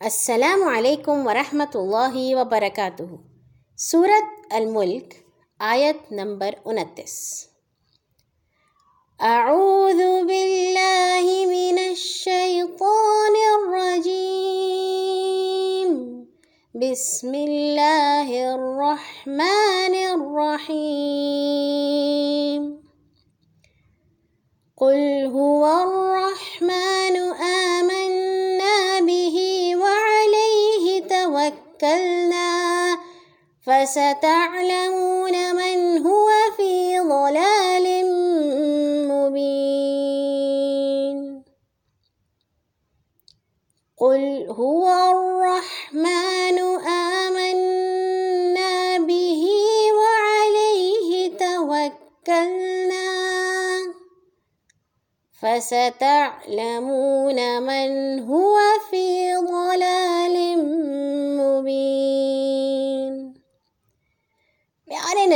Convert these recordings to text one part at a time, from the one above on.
السلام علیکم ورحمۃ اللہ وبرکاتہ۔ سورت الملک، آیت نمبر انتیس۔ اعوذ باللہ من الشیطان الرجیم۔ بسم اللہ الرحمن الرحیم۔ توكلنا فستعلمون من هو في ضلال مبين. قل هو الرحمن آمنا به وعليه توكلنا. فستعلمون من هو في ضلال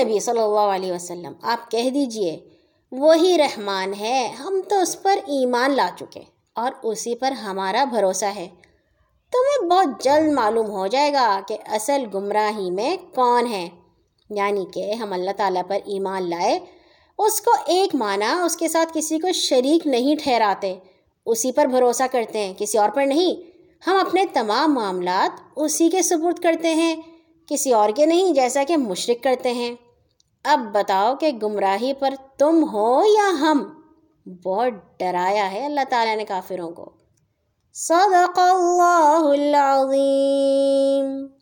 نبی صلی اللہ علیہ وسلم، آپ کہہ دیجیے، وہی رحمان ہے، ہم تو اس پر ایمان لا چکے اور اسی پر ہمارا بھروسہ ہے۔ تمہیں بہت جلد معلوم ہو جائے گا کہ اصل گمراہی میں کون ہے۔ یعنی کہ ہم اللہ تعالیٰ پر ایمان لائے، اس کو ایک معنی اس کے ساتھ کسی کو شریک نہیں ٹھہراتے۔ اسی پر بھروسہ کرتے ہیں، کسی اور پر نہیں۔ ہم اپنے تمام معاملات اسی کے سپرد کرتے ہیں، کسی اور کے نہیں، جیسا کہ مشرق کرتے ہیں۔ اب بتاؤ کہ گمراہی پر تم ہو یا ہم؟ بہت ڈرایا ہے اللہ تعالیٰ نے کافروں کو۔ صدق اللہ العظیم۔